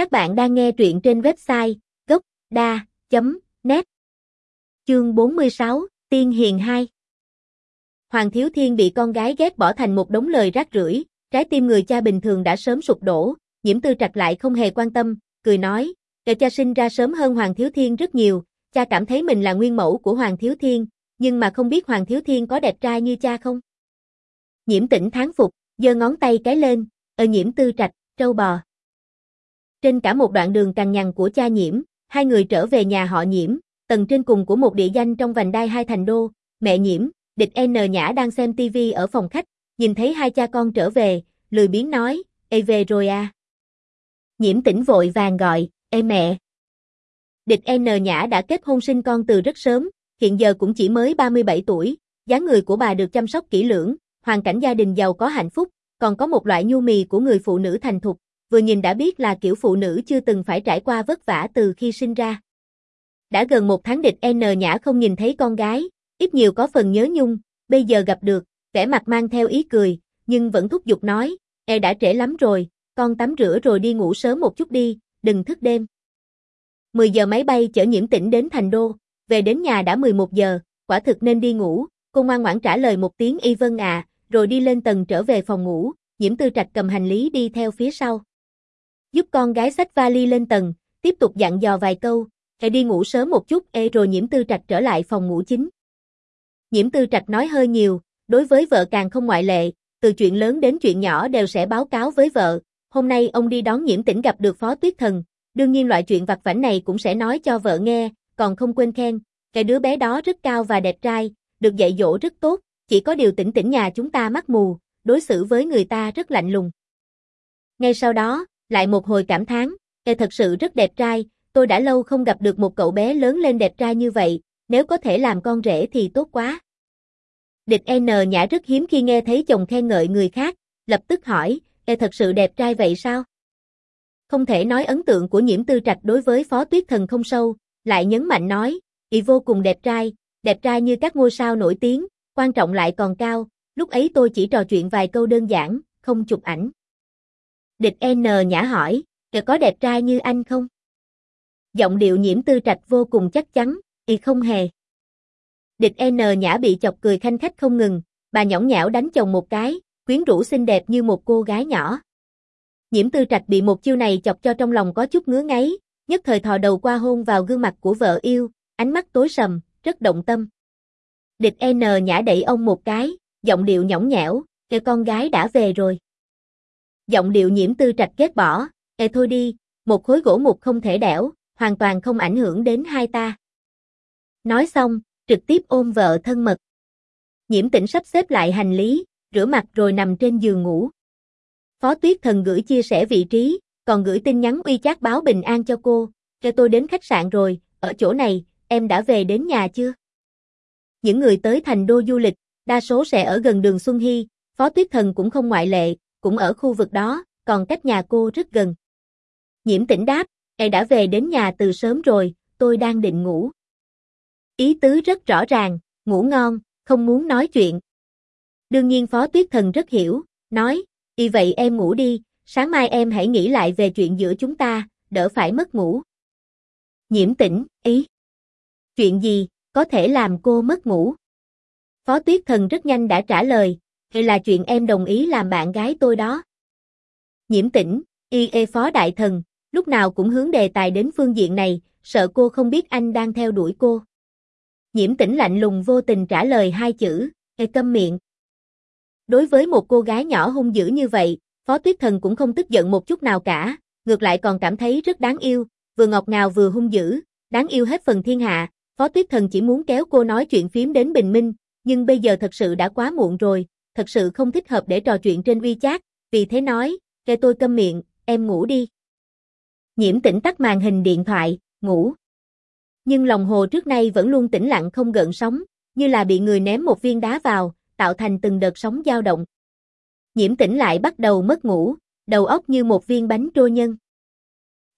Các bạn đang nghe truyện trên website gốc.da.net Chương 46, Tiên Hiền 2 Hoàng Thiếu Thiên bị con gái ghét bỏ thành một đống lời rác rưởi, trái tim người cha bình thường đã sớm sụp đổ, nhiễm tư trạch lại không hề quan tâm, cười nói, kể cha sinh ra sớm hơn Hoàng Thiếu Thiên rất nhiều, cha cảm thấy mình là nguyên mẫu của Hoàng Thiếu Thiên, nhưng mà không biết Hoàng Thiếu Thiên có đẹp trai như cha không? Nhiễm tỉnh tháng phục, giơ ngón tay cái lên, ở nhiễm tư trạch, trâu bò. Trên cả một đoạn đường cằn nhằn của cha nhiễm, hai người trở về nhà họ nhiễm, tầng trên cùng của một địa danh trong vành đai hai thành đô, mẹ nhiễm, địch N Nhã đang xem TV ở phòng khách, nhìn thấy hai cha con trở về, lười biếng nói, Ê về rồi à. Nhiễm tỉnh vội vàng gọi, Ê mẹ. Địch N Nhã đã kết hôn sinh con từ rất sớm, hiện giờ cũng chỉ mới 37 tuổi, dáng người của bà được chăm sóc kỹ lưỡng, hoàn cảnh gia đình giàu có hạnh phúc, còn có một loại nhu mì của người phụ nữ thành thục, vừa nhìn đã biết là kiểu phụ nữ chưa từng phải trải qua vất vả từ khi sinh ra. Đã gần một tháng địch N Nhã không nhìn thấy con gái, ít nhiều có phần nhớ nhung, bây giờ gặp được, vẻ mặt mang theo ý cười, nhưng vẫn thúc giục nói, e đã trễ lắm rồi, con tắm rửa rồi đi ngủ sớm một chút đi, đừng thức đêm. 10 giờ máy bay chở nhiễm tỉnh đến thành đô, về đến nhà đã 11 giờ, quả thực nên đi ngủ, cô ngoan ngoãn trả lời một tiếng y vân à, rồi đi lên tầng trở về phòng ngủ, nhiễm tư trạch cầm hành lý đi theo phía sau. Giúp con gái xách vali lên tầng, tiếp tục dặn dò vài câu, hãy đi ngủ sớm một chút e rồi nhiễm tư trạch trở lại phòng ngủ chính. Nhiễm tư trạch nói hơi nhiều, đối với vợ càng không ngoại lệ, từ chuyện lớn đến chuyện nhỏ đều sẽ báo cáo với vợ. Hôm nay ông đi đón nhiễm tỉnh gặp được phó tuyết thần, đương nhiên loại chuyện vặt vảnh này cũng sẽ nói cho vợ nghe, còn không quên khen, cái đứa bé đó rất cao và đẹp trai, được dạy dỗ rất tốt, chỉ có điều tỉnh tỉnh nhà chúng ta mắt mù, đối xử với người ta rất lạnh lùng. Ngay sau đó, lại một hồi cảm thán, e thật sự rất đẹp trai, tôi đã lâu không gặp được một cậu bé lớn lên đẹp trai như vậy, nếu có thể làm con rể thì tốt quá. Địch N nhã rất hiếm khi nghe thấy chồng khen ngợi người khác, lập tức hỏi, e thật sự đẹp trai vậy sao? Không thể nói ấn tượng của nhiễm tư trạch đối với phó tuyết thần không sâu, lại nhấn mạnh nói, y vô cùng đẹp trai, đẹp trai như các ngôi sao nổi tiếng, quan trọng lại còn cao, lúc ấy tôi chỉ trò chuyện vài câu đơn giản, không chụp ảnh. Địch N nhã hỏi, có đẹp trai như anh không? Giọng điệu nhiễm tư trạch vô cùng chắc chắn, y không hề. Địch N nhã bị chọc cười khanh khách không ngừng, bà nhõng nhẽo đánh chồng một cái, quyến rũ xinh đẹp như một cô gái nhỏ. Nhiễm tư trạch bị một chiêu này chọc cho trong lòng có chút ngứa ngáy, nhất thời thò đầu qua hôn vào gương mặt của vợ yêu, ánh mắt tối sầm, rất động tâm. Địch N nhã đẩy ông một cái, giọng điệu nhõng nhẽo, kêu con gái đã về rồi. Giọng điệu nhiễm tư trạch ghét bỏ, e thôi đi, một khối gỗ mục không thể đẻo, hoàn toàn không ảnh hưởng đến hai ta. Nói xong, trực tiếp ôm vợ thân mật. Nhiễm tĩnh sắp xếp lại hành lý, rửa mặt rồi nằm trên giường ngủ. Phó Tuyết Thần gửi chia sẻ vị trí, còn gửi tin nhắn uy chát báo bình an cho cô, cho tôi đến khách sạn rồi, ở chỗ này, em đã về đến nhà chưa? Những người tới thành đô du lịch, đa số sẽ ở gần đường Xuân Hy, Phó Tuyết Thần cũng không ngoại lệ, cũng ở khu vực đó, còn cách nhà cô rất gần. Nhiễm tỉnh đáp, em đã về đến nhà từ sớm rồi, tôi đang định ngủ. Ý tứ rất rõ ràng, ngủ ngon, không muốn nói chuyện. Đương nhiên Phó Tuyết Thần rất hiểu, nói, y vậy em ngủ đi, sáng mai em hãy nghĩ lại về chuyện giữa chúng ta, đỡ phải mất ngủ. Nhiễm tỉnh, ý. Chuyện gì, có thể làm cô mất ngủ? Phó Tuyết Thần rất nhanh đã trả lời, hay là chuyện em đồng ý làm bạn gái tôi đó. Nhiễm tỉnh, y e Phó Đại Thần, lúc nào cũng hướng đề tài đến phương diện này, sợ cô không biết anh đang theo đuổi cô. Nhiễm tỉnh lạnh lùng vô tình trả lời hai chữ, e câm miệng. Đối với một cô gái nhỏ hung dữ như vậy, Phó Tuyết Thần cũng không tức giận một chút nào cả, ngược lại còn cảm thấy rất đáng yêu, vừa ngọt ngào vừa hung dữ, đáng yêu hết phần thiên hạ, Phó Tuyết Thần chỉ muốn kéo cô nói chuyện phím đến bình minh, nhưng bây giờ thật sự đã quá muộn rồi, thật sự không thích hợp để trò chuyện trên uy vì thế nói, kệ tôi câm miệng, em ngủ đi. Nhiễm tỉnh tắt màn hình điện thoại, ngủ. Nhưng lòng hồ trước nay vẫn luôn tĩnh lặng không gợn sóng, như là bị người ném một viên đá vào, tạo thành từng đợt sóng dao động. Nhiễm tỉnh lại bắt đầu mất ngủ, đầu óc như một viên bánh trôi nhân.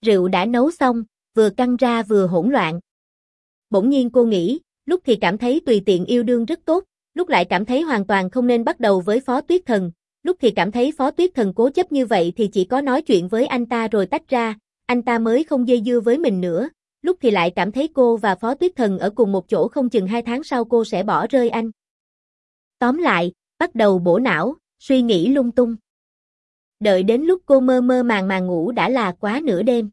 Rượu đã nấu xong, vừa căng ra vừa hỗn loạn. Bỗng nhiên cô nghĩ, lúc thì cảm thấy tùy tiện yêu đương rất tốt, lúc lại cảm thấy hoàn toàn không nên bắt đầu với Phó Tuyết Thần, lúc thì cảm thấy Phó Tuyết Thần cố chấp như vậy thì chỉ có nói chuyện với anh ta rồi tách ra, anh ta mới không dây dưa với mình nữa, lúc thì lại cảm thấy cô và Phó Tuyết Thần ở cùng một chỗ không chừng hai tháng sau cô sẽ bỏ rơi anh. Tóm lại, bắt đầu bổ não, suy nghĩ lung tung. Đợi đến lúc cô mơ mơ màng màng ngủ đã là quá nửa đêm.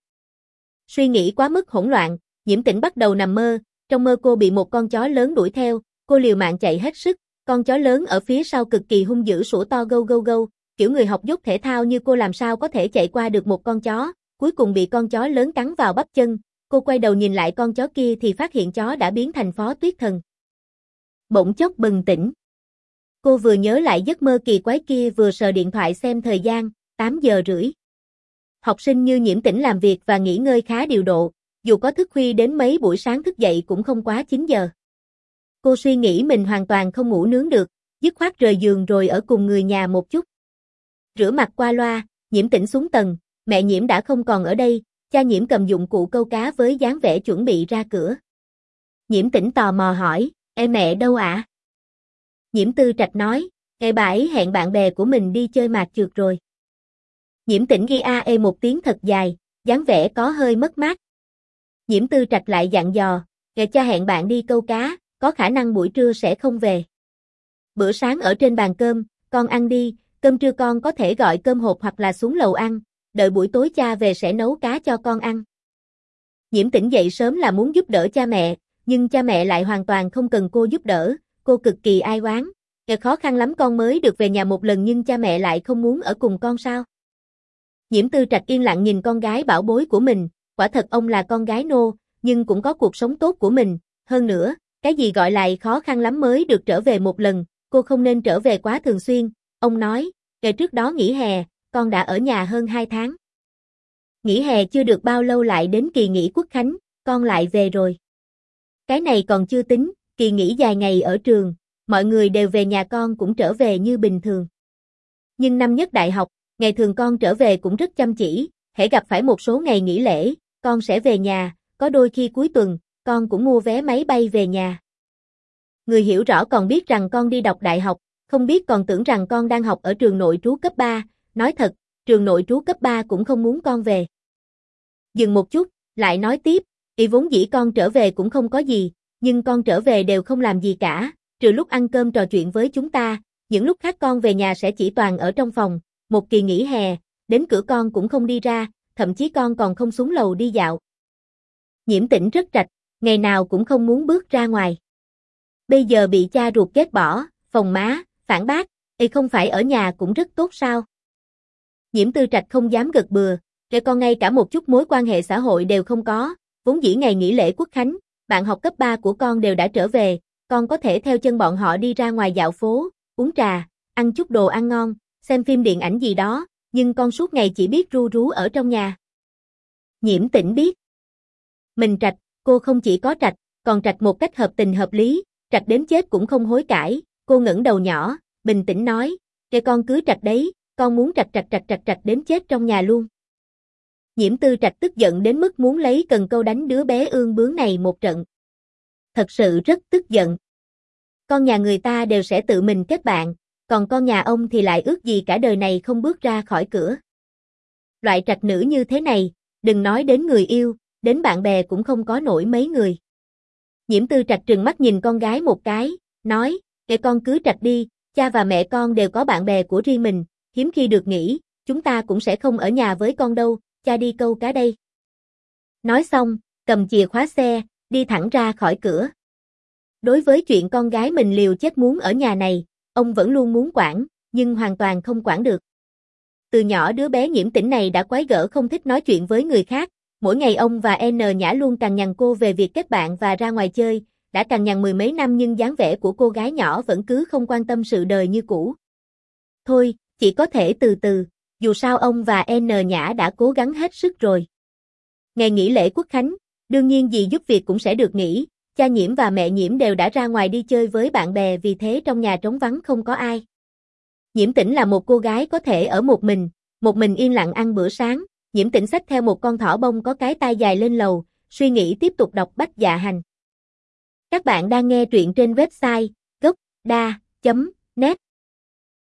Suy nghĩ quá mức hỗn loạn, nhiễm tĩnh bắt đầu nằm mơ, trong mơ cô bị một con chó lớn đuổi theo, cô liều mạng chạy hết sức, con chó lớn ở phía sau cực kỳ hung dữ sủa to gâu gâu gâu, kiểu người học dốt thể thao như cô làm sao có thể chạy qua được một con chó, cuối cùng bị con chó lớn cắn vào bắp chân, cô quay đầu nhìn lại con chó kia thì phát hiện chó đã biến thành phó tuyết thần. Bỗng chốc bừng tỉnh. Cô vừa nhớ lại giấc mơ kỳ quái kia vừa sờ điện thoại xem thời gian, 8 giờ rưỡi. Học sinh như nhiễm tỉnh làm việc và nghỉ ngơi khá điều độ, dù có thức khuya đến mấy buổi sáng thức dậy cũng không quá 9 giờ. Cô suy nghĩ mình hoàn toàn không ngủ nướng được, dứt khoát rời giường rồi ở cùng người nhà một chút. Rửa mặt qua loa, nhiễm tỉnh xuống tầng, mẹ nhiễm đã không còn ở đây, cha nhiễm cầm dụng cụ câu cá với dáng vẻ chuẩn bị ra cửa. Nhiễm tỉnh tò mò hỏi, em mẹ đâu ạ? Nhiễm tư trạch nói, ngày bà ấy hẹn bạn bè của mình đi chơi mạt trượt rồi. Nhiễm tỉnh ghi a e một tiếng thật dài, dáng vẻ có hơi mất mát. Nhiễm tư trạch lại dặn dò, ngày cha hẹn bạn đi câu cá, có khả năng buổi trưa sẽ không về. Bữa sáng ở trên bàn cơm, con ăn đi, cơm trưa con có thể gọi cơm hộp hoặc là xuống lầu ăn, đợi buổi tối cha về sẽ nấu cá cho con ăn. Nhiễm tỉnh dậy sớm là muốn giúp đỡ cha mẹ, nhưng cha mẹ lại hoàn toàn không cần cô giúp đỡ, cô cực kỳ ai oán. Nghe khó khăn lắm con mới được về nhà một lần nhưng cha mẹ lại không muốn ở cùng con sao? Nhiễm tư trạch yên lặng nhìn con gái bảo bối của mình, quả thật ông là con gái nô, nhưng cũng có cuộc sống tốt của mình, hơn nữa, cái gì gọi lại khó khăn lắm mới được trở về một lần, cô không nên trở về quá thường xuyên, ông nói, ngày trước đó nghỉ hè, con đã ở nhà hơn 2 tháng. Nghỉ hè chưa được bao lâu lại đến kỳ nghỉ quốc khánh, con lại về rồi. Cái này còn chưa tính, kỳ nghỉ dài ngày ở trường, mọi người đều về nhà con cũng trở về như bình thường. Nhưng năm nhất đại học, ngày thường con trở về cũng rất chăm chỉ, hễ gặp phải một số ngày nghỉ lễ, con sẽ về nhà, có đôi khi cuối tuần, con cũng mua vé máy bay về nhà. Người hiểu rõ còn biết rằng con đi đọc đại học, không biết còn tưởng rằng con đang học ở trường nội trú cấp 3, nói thật, trường nội trú cấp 3 cũng không muốn con về. Dừng một chút, lại nói tiếp, y vốn dĩ con trở về cũng không có gì, nhưng con trở về đều không làm gì cả, trừ lúc ăn cơm trò chuyện với chúng ta, những lúc khác con về nhà sẽ chỉ toàn ở trong phòng, một kỳ nghỉ hè, đến cửa con cũng không đi ra, thậm chí con còn không xuống lầu đi dạo. Nhiễm tĩnh rất trạch, ngày nào cũng không muốn bước ra ngoài. Bây giờ bị cha ruột ghét bỏ, phòng má, phản bác, y không phải ở nhà cũng rất tốt sao? Nhiễm tư trạch không dám gật bừa, trẻ con ngay cả một chút mối quan hệ xã hội đều không có, vốn dĩ ngày nghỉ lễ quốc khánh, bạn học cấp 3 của con đều đã trở về, con có thể theo chân bọn họ đi ra ngoài dạo phố, uống trà, ăn chút đồ ăn ngon, xem phim điện ảnh gì đó, nhưng con suốt ngày chỉ biết ru rú ở trong nhà. Nhiễm tĩnh biết. Mình trạch, cô không chỉ có trạch, còn trạch một cách hợp tình hợp lý, trạch đến chết cũng không hối cải, cô ngẩng đầu nhỏ, bình tĩnh nói, kệ con cứ trạch đấy, con muốn trạch trạch trạch trạch trạch đến chết trong nhà luôn. Nhiễm tư trạch tức giận đến mức muốn lấy cần câu đánh đứa bé ương bướng này một trận. Thật sự rất tức giận. Con nhà người ta đều sẽ tự mình kết bạn, còn con nhà ông thì lại ước gì cả đời này không bước ra khỏi cửa. Loại trạch nữ như thế này, đừng nói đến người yêu, đến bạn bè cũng không có nổi mấy người. Nhiễm tư trạch trừng mắt nhìn con gái một cái, nói, để con cứ trạch đi, cha và mẹ con đều có bạn bè của riêng mình, hiếm khi được nghỉ, chúng ta cũng sẽ không ở nhà với con đâu, cha đi câu cá đây. Nói xong, cầm chìa khóa xe, đi thẳng ra khỏi cửa. Đối với chuyện con gái mình liều chết muốn ở nhà này, ông vẫn luôn muốn quản, nhưng hoàn toàn không quản được. Từ nhỏ đứa bé nhiễm tỉnh này đã quái gở không thích nói chuyện với người khác, mỗi ngày ông và N Nhã luôn cằn nhằn cô về việc kết bạn và ra ngoài chơi, đã cằn nhằn mười mấy năm nhưng dáng vẻ của cô gái nhỏ vẫn cứ không quan tâm sự đời như cũ. Thôi, chỉ có thể từ từ, dù sao ông và N Nhã đã cố gắng hết sức rồi. Ngày nghỉ lễ quốc khánh, đương nhiên gì giúp việc cũng sẽ được nghỉ, cha nhiễm và mẹ nhiễm đều đã ra ngoài đi chơi với bạn bè vì thế trong nhà trống vắng không có ai. Nhiễm tĩnh là một cô gái có thể ở một mình, một mình yên lặng ăn bữa sáng, nhiễm tĩnh sách theo một con thỏ bông có cái tai dài lên lầu, suy nghĩ tiếp tục đọc bách dạ hành. Các bạn đang nghe truyện trên website gocda.net